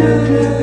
do, do.